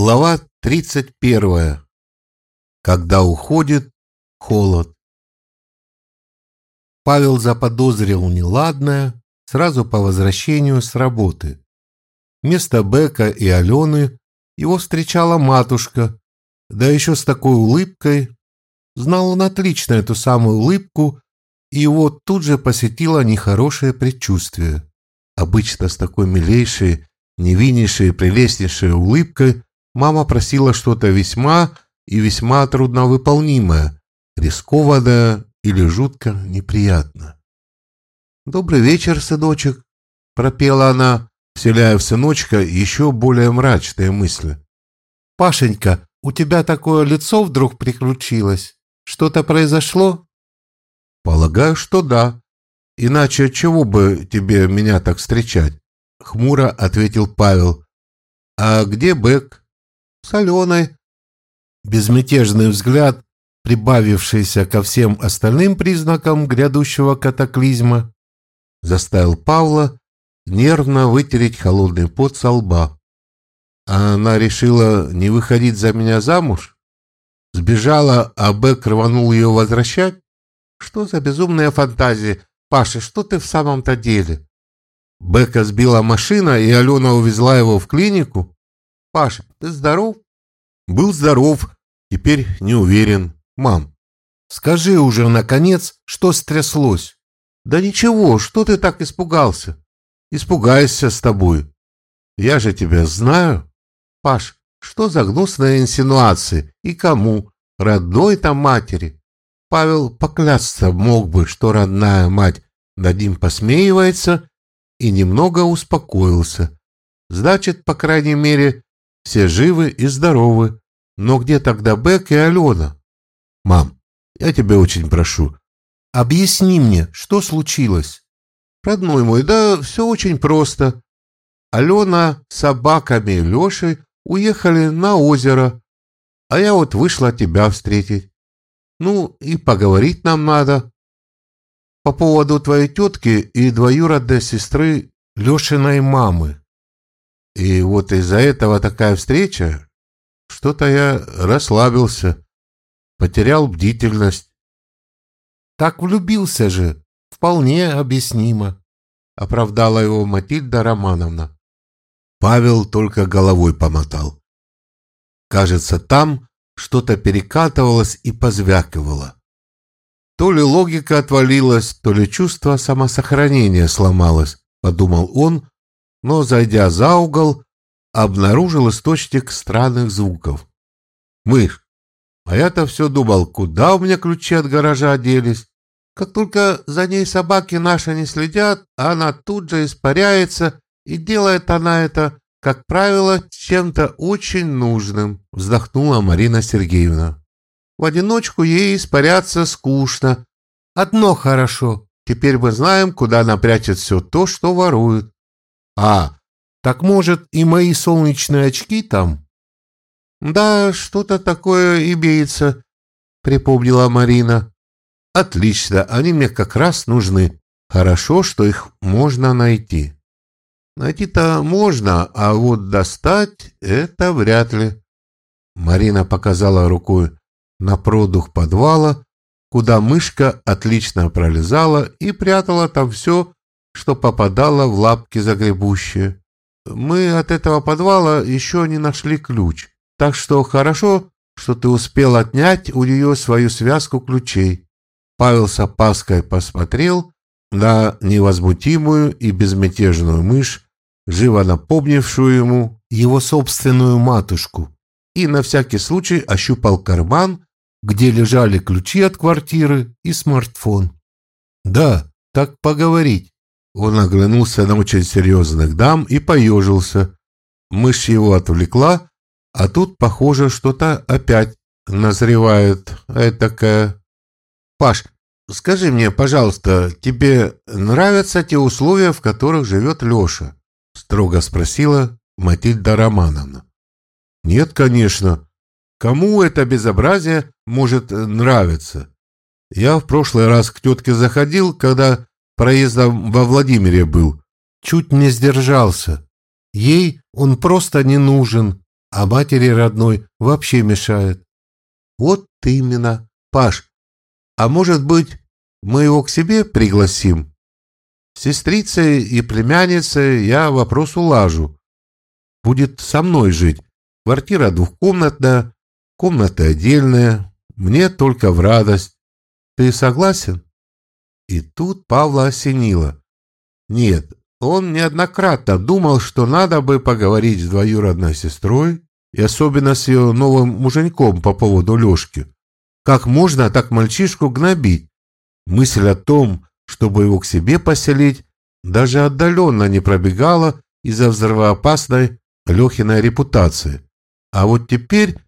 Глава 31. Когда уходит холод. Павел заподозрил неладное сразу по возвращению с работы. Вместо Бека и Алены его встречала матушка, да еще с такой улыбкой. Знал он отлично эту самую улыбку, и его тут же посетило нехорошее предчувствие. Обычно с такой милейшей, невиннейшей прелестнейшей улыбкой мама просила что-то весьма и весьма трудновыполнимое, рискованное или жутко неприятно. «Добрый вечер, сыночек», — пропела она, вселяя в сыночка еще более мрачные мысли. «Пашенька, у тебя такое лицо вдруг приключилось. Что-то произошло?» «Полагаю, что да. Иначе чего бы тебе меня так встречать?» — хмуро ответил Павел. «А где Бэк?» Соленой. Безмятежный взгляд, прибавившийся ко всем остальным признакам грядущего катаклизма, заставил Павла нервно вытереть холодный пот со лба. А она решила не выходить за меня замуж? Сбежала, а Бек рванул ее возвращать? Что за безумная фантазия? Паша, что ты в самом-то деле? Бека сбила машина, и Алена увезла его в клинику? Паша, ты здоров? Был здоров, теперь не уверен. Мам, скажи уже, наконец, что стряслось? Да ничего, что ты так испугался? Испугайся с тобой. Я же тебя знаю. Паш, что за гнусные инсинуации? И кому? Родной-то матери? Павел поклясться мог бы, что родная мать над ним посмеивается, и немного успокоился. Значит, по крайней мере, все живы и здоровы. Но где тогда Бек и Алена? Мам, я тебя очень прошу, объясни мне, что случилось? Родной мой, да все очень просто. Алена с собаками и Лешей уехали на озеро, а я вот вышла тебя встретить. Ну, и поговорить нам надо. По поводу твоей тетки и двоюродной сестры Лешиной мамы. И вот из-за этого такая встреча, что-то я расслабился, потерял бдительность. Так влюбился же, вполне объяснимо, оправдала его Матильда Романовна. Павел только головой помотал. Кажется, там что-то перекатывалось и позвякивало. То ли логика отвалилась, то ли чувство самосохранения сломалось, подумал он, но, зайдя за угол, обнаружил источник странных звуков. Мышь. А я-то все думал, куда у меня ключи от гаража делись. Как только за ней собаки наши не следят, она тут же испаряется, и делает она это, как правило, чем-то очень нужным, вздохнула Марина Сергеевна. В одиночку ей испаряться скучно. Одно хорошо, теперь мы знаем, куда она прячет все то, что ворует. А, так может и мои солнечные очки там? Да, что-то такое имеется, припомнила Марина. Отлично, они мне как раз нужны. Хорошо, что их можно найти. Найти-то можно, а вот достать — это вряд ли. Марина показала рукой на продух подвала, куда мышка отлично пролезала и прятала там все, что попадало в лапки загребущие. Мы от этого подвала еще не нашли ключ, так что хорошо, что ты успел отнять у нее свою связку ключей. Павел с опаской посмотрел на невозмутимую и безмятежную мышь, живо напомнившую ему его собственную матушку, и на всякий случай ощупал карман, где лежали ключи от квартиры и смартфон. Да, так поговорить. Он оглянулся на очень серьезных дам и поежился. Мышь его отвлекла, а тут, похоже, что-то опять назревает. Этакая... Паш, скажи мне, пожалуйста, тебе нравятся те условия, в которых живет Леша? Строго спросила Матильда Романовна. Нет, конечно. Кому это безобразие может нравиться? Я в прошлый раз к тетке заходил, когда проездом во Владимире был. Чуть не сдержался. Ей он просто не нужен. а матери родной вообще мешает. Вот именно, Паш. А может быть, мы его к себе пригласим? Сестрицей и племянницей я вопрос улажу. Будет со мной жить. Квартира двухкомнатная, комната отдельная. Мне только в радость. Ты согласен? И тут Павла осенило. Нет, он неоднократно думал, что надо бы поговорить с двоюродной сестрой и особенно с ее новым муженьком по поводу Лешки. Как можно так мальчишку гнобить? Мысль о том, чтобы его к себе поселить, даже отдаленно не пробегала из-за взрывоопасной Лехиной репутации. А вот теперь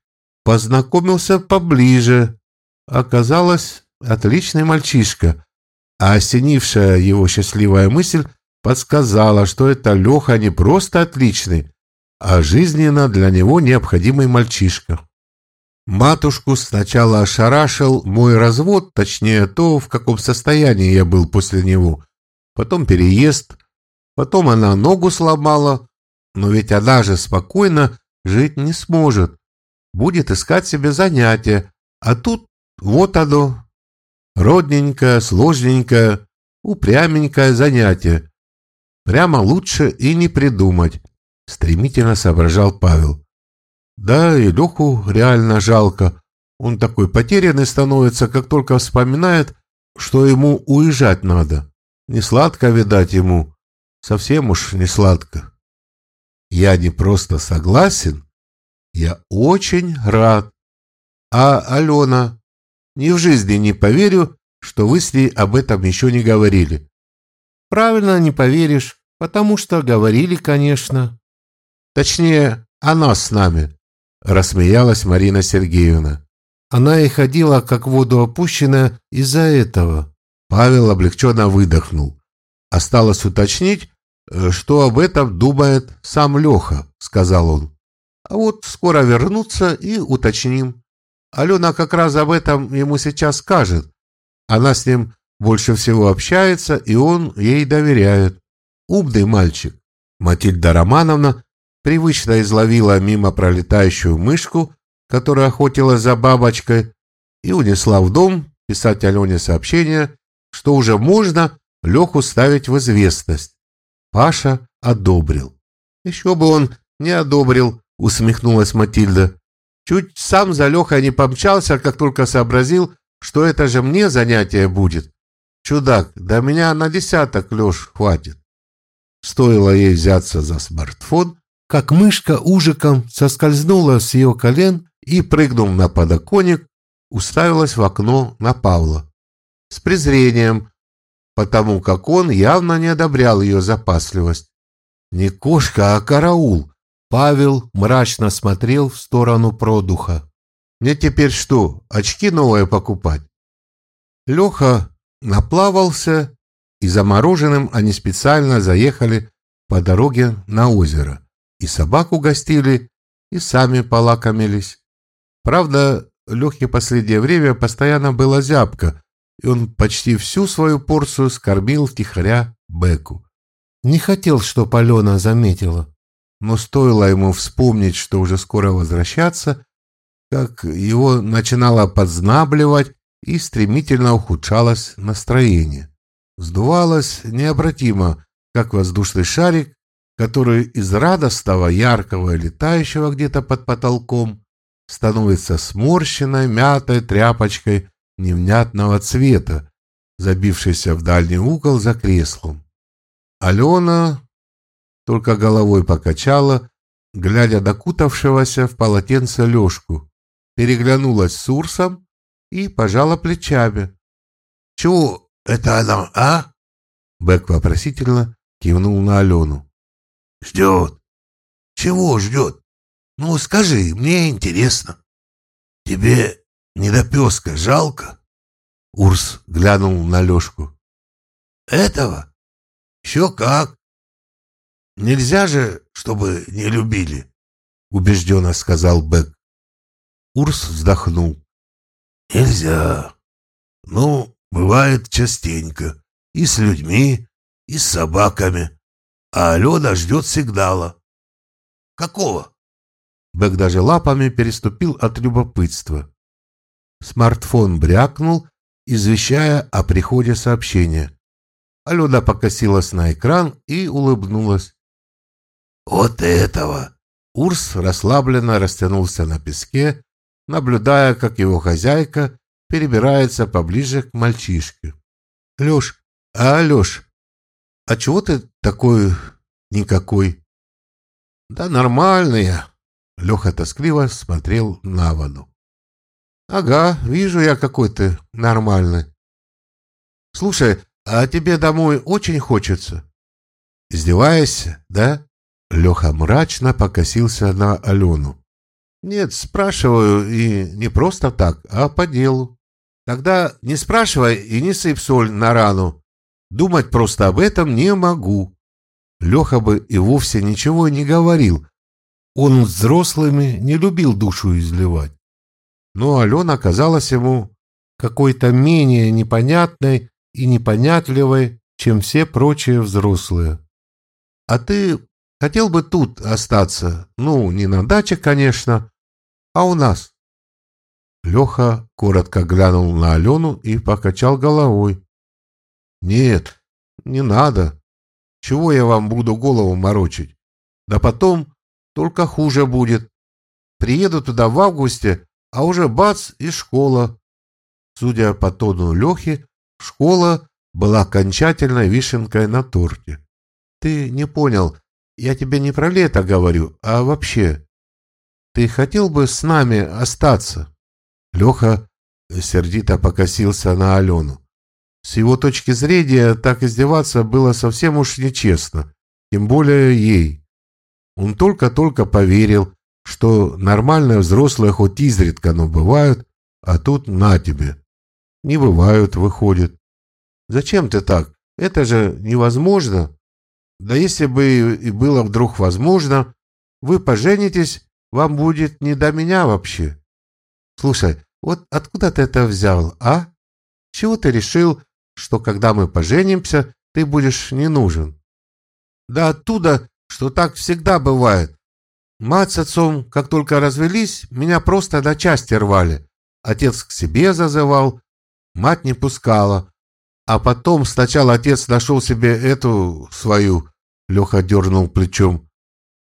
познакомился поближе. Оказалось, отличный мальчишка, а осенившая его счастливая мысль подсказала, что это Леха не просто отличный, а жизненно для него необходимый мальчишка. Матушку сначала ошарашил мой развод, точнее то, в каком состоянии я был после него. Потом переезд, потом она ногу сломала, но ведь она же спокойно жить не сможет. Будет искать себе занятия, а тут вот оно. Родненькое, сложненькое, упряменькое занятие. Прямо лучше и не придумать стремительно соображал Павел. Да, и Леху реально жалко. Он такой потерянный становится, как только вспоминает, что ему уезжать надо. Не сладко, видать, ему. Совсем уж не сладко. Я не просто согласен, я очень рад. А Алена, ни в жизни не поверю, что вы с ней об этом еще не говорили. Правильно не поверишь, потому что говорили, конечно. Точнее, она с нами, рассмеялась Марина Сергеевна. Она и ходила, как воду опущенная, из-за этого. Павел облегченно выдохнул. Осталось уточнить, что об этом думает сам Леха, сказал он. А вот скоро вернутся и уточним. Алена как раз об этом ему сейчас скажет. Она с ним больше всего общается, и он ей доверяет. Умный мальчик. Матильда Романовна привычно изловила мимо пролетающую мышку, которая охотилась за бабочкой, и унесла в дом писать Алене сообщение, что уже можно Леху ставить в известность. Паша одобрил. «Еще бы он не одобрил», — усмехнулась Матильда. «Чуть сам за Лехой не помчался, как только сообразил, что это же мне занятие будет. Чудак, да меня на десяток Леш хватит». Стоило ей взяться за смартфон, как мышка ужиком соскользнула с ее колен и, прыгнув на подоконник, уставилась в окно на Павла. С презрением, потому как он явно не одобрял ее запасливость. Не кошка, а караул. Павел мрачно смотрел в сторону продуха. Мне теперь что, очки новые покупать? Леха наплавался, и замороженным они специально заехали по дороге на озеро. И собаку гостили, и сами полакомились. Правда, Лехе последнее время постоянно была зябка, и он почти всю свою порцию скормил втихаря Беку. Не хотел, чтоб Алена заметила, но стоило ему вспомнить, что уже скоро возвращаться, как его начинало подзнабливать и стремительно ухудшалось настроение. Сдувалось необратимо, как воздушный шарик, который из радостного, яркого, летающего где-то под потолком становится сморщенной, мятой тряпочкой невнятного цвета, забившейся в дальний угол за креслом. Алена только головой покачала, глядя докутавшегося в полотенце Лешку, переглянулась с Урсом и пожала плечами. — Чего это она, а? Бэк вопросительно кивнул на Алену. Ждет. Чего ждет? Ну, скажи, мне интересно. Тебе недопеска жалко? Урс глянул на Лешку. Этого? Еще как. Нельзя же, чтобы не любили, убежденно сказал Бэк. Урс вздохнул. Нельзя. Ну, бывает частенько. И с людьми, и с собаками а Алена ждет сигнала. Какого? Бэк даже лапами переступил от любопытства. Смартфон брякнул, извещая о приходе сообщения. Алена покосилась на экран и улыбнулась. «Вот этого!» Урс расслабленно растянулся на песке, наблюдая, как его хозяйка перебирается поближе к мальчишке. «Леш, а, Леш, а чего ты такой никакой?» «Да нормальный я!» Леха тоскливо смотрел на воду. «Ага, вижу я какой ты нормальный. Слушай, а тебе домой очень хочется?» «Издеваешься, да?» Леха мрачно покосился на Алену. «Нет, спрашиваю, и не просто так, а по делу. Тогда не спрашивай и не сыпь соль на рану. Думать просто об этом не могу». Леха бы и вовсе ничего не говорил. Он взрослыми не любил душу изливать. Но Алена оказалась ему какой-то менее непонятной и непонятливой, чем все прочие взрослые. «А ты Хотел бы тут остаться. Ну, не на даче, конечно, а у нас. Леха коротко глянул на Алену и покачал головой. Нет, не надо. Чего я вам буду голову морочить? Да потом только хуже будет. Приеду туда в августе, а уже бац и школа. Судя по тону Лехи, школа была окончательной вишенкой на торте. Ты не понял, я тебе не про лето говорю, а вообще. Ты хотел бы с нами остаться?» Леха сердито покосился на Алену. С его точки зрения, так издеваться было совсем уж нечестно, тем более ей. Он только-только поверил, что нормальные взрослые хоть изредка, но бывают, а тут на тебе. Не бывают, выходит. Зачем ты так? Это же невозможно. Да если бы и было вдруг возможно, вы поженитесь, вам будет не до меня вообще. Слушай, вот откуда ты это взял, а? Чего ты решил, что когда мы поженимся, ты будешь не нужен? Да оттуда, что так всегда бывает. Мать с отцом, как только развелись, меня просто на части рвали. Отец к себе зазывал, мать не пускала. А потом сначала отец нашел себе эту свою Леха дернул плечом.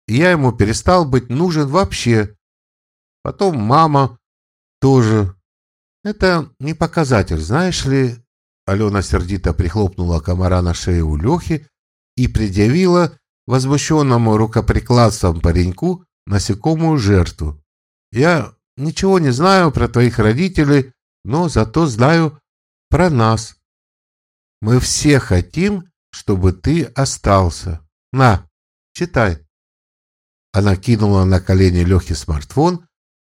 Я ему перестал быть нужен вообще. Потом мама тоже. Это не показатель, знаешь ли. Алена сердито прихлопнула комара на шею у Лехи и предъявила возмущенному рукоприкладством пареньку насекомую жертву. Я ничего не знаю про твоих родителей, но зато знаю про нас. Мы все хотим, чтобы ты остался. На, читай. Она кинула на колени легкий смартфон,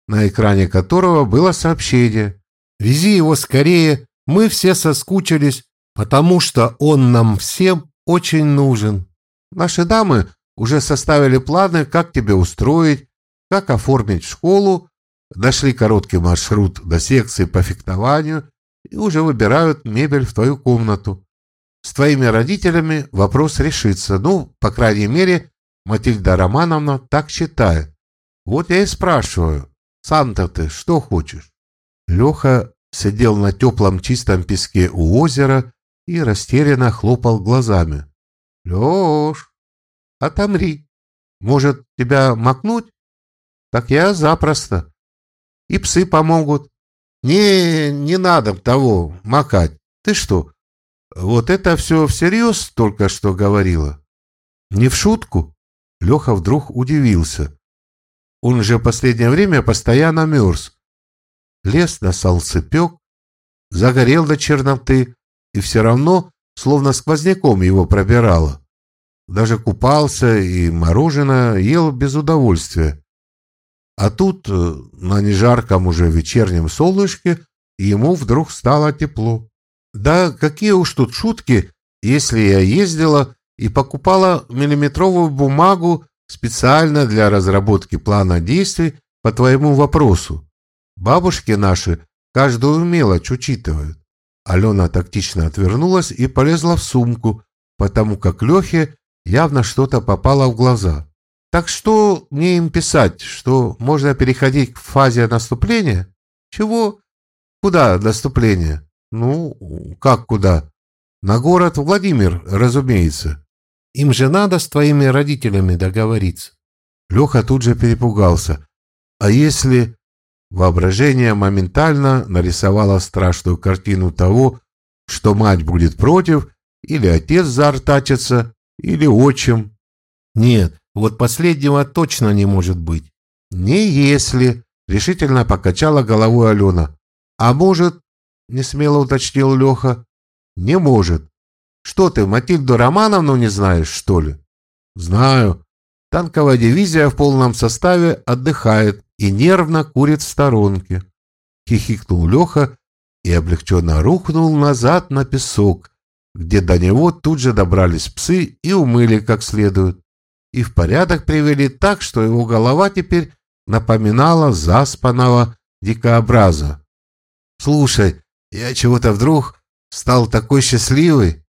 на экране которого было сообщение. «Вези его скорее, мы все соскучились, потому что он нам всем очень нужен. Наши дамы уже составили планы, как тебе устроить, как оформить школу, нашли короткий маршрут до секции по фехтованию и уже выбирают мебель в твою комнату. С твоими родителями вопрос решится. Ну, по крайней мере, Матильда Романовна так считает. Вот я и спрашиваю, сам-то ты что хочешь? Леха сидел на теплом чистом песке у озера и растерянно хлопал глазами. Леш, отомри. Может, тебя макнуть? Так я запросто. И псы помогут. Не, не надо того макать. Ты что, вот это все всерьез только что говорила? Не в шутку? Леха вдруг удивился. Он же последнее время постоянно мерз. Лес на солнцепек, загорел до черноты, и все равно словно сквозняком его пробирало. Даже купался и мороженое ел без удовольствия. А тут, э, на нежарком уже вечернем солнышке, ему вдруг стало тепло. Да какие уж тут шутки, если я ездила и покупала миллиметровую бумагу специально для разработки плана действий по твоему вопросу. Бабушки наши каждую мелочь учитывают. Алена тактично отвернулась и полезла в сумку, потому как Лехе явно что-то попало в глаза. Так что мне им писать, что можно переходить к фазе наступления? Чего? Куда наступление? Ну, как куда? На город Владимир, разумеется. Им же надо с твоими родителями договориться. Леха тут же перепугался. А если... Воображение моментально нарисовало страшную картину того, что мать будет против, или отец заортачится, или отчим. Нет, вот последнего точно не может быть. Не если, решительно покачала головой Алена. А может, не смело уточнил Леха, не может. Что ты, Матильду Романовну не знаешь, что ли? Знаю. Танковая дивизия в полном составе отдыхает и нервно курит в сторонке. Хихикнул Леха и облегченно рухнул назад на песок, где до него тут же добрались псы и умыли как следует. И в порядок привели так, что его голова теперь напоминала заспанного дикообраза. «Слушай, я чего-то вдруг стал такой счастливый».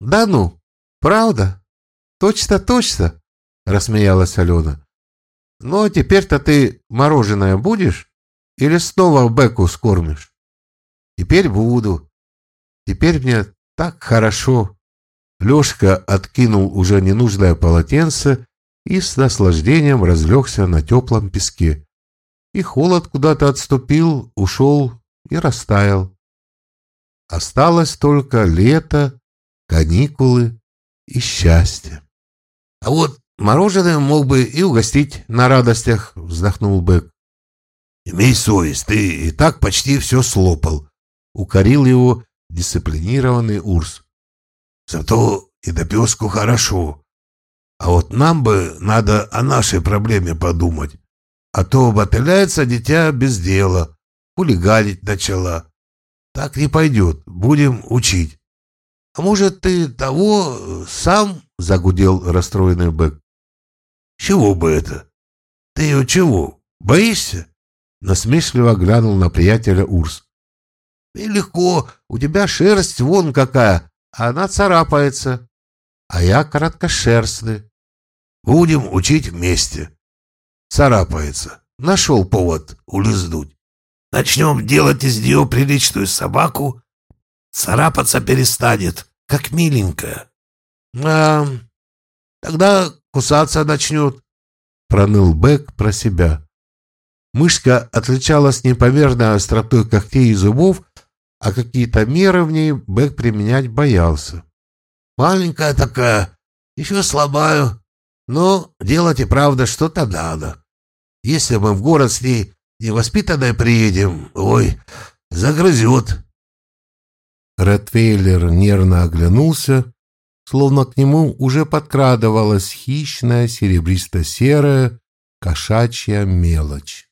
«Да ну, правда? Точно-точно?» — рассмеялась Алена. «Ну, а теперь-то ты мороженое будешь? Или снова Беку скормишь?» «Теперь буду. Теперь мне так хорошо». Лешка откинул уже ненужное полотенце и с наслаждением разлегся на теплом песке. И холод куда-то отступил, ушел и растаял. Осталось только лето, каникулы и счастье. — А вот мороженое мог бы и угостить на радостях, — вздохнул Бэк. — Имей совесть, ты и так почти все слопал, — укорил его дисциплинированный Урс. — Зато и допеску хорошо. А вот нам бы надо о нашей проблеме подумать. А то ботыляется дитя без дела, хулиганить начала. Так не пойдет, будем учить. — А может, ты того сам? — загудел расстроенный Бэк. — Чего бы это? Ты ее чего, боишься? Насмешливо глянул на приятеля Урс. — И легко, у тебя шерсть вон какая, а она царапается. А я короткошерстный. Будем учить вместе. Царапается. Нашел повод улизнуть. Начнем делать из нее приличную собаку, царапаться перестанет, как миленькая. А тогда кусаться начнет, проныл Бэк про себя. Мышка отличалась непомерной остротой когтей и зубов, а какие-то меры в ней Бэк применять боялся. Маленькая такая, еще слабая, но делать и правда что-то надо. Если мы в город с ней невоспитанной приедем, ой, загрызет. Ротвейлер нервно оглянулся, словно к нему уже подкрадывалась хищная серебристо-серая кошачья мелочь.